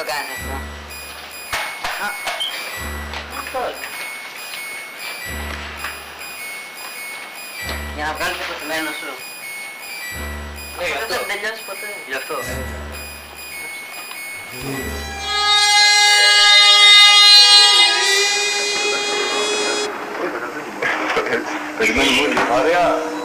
το κάνει αυτό. Αυτό. Για να βγάλεις το θυμένο σου. Ναι, Αυτό αυτό. δεν τελειώσει ποτέ. Γι' αυτό. Περιμένουμε όλοι. Ωραία.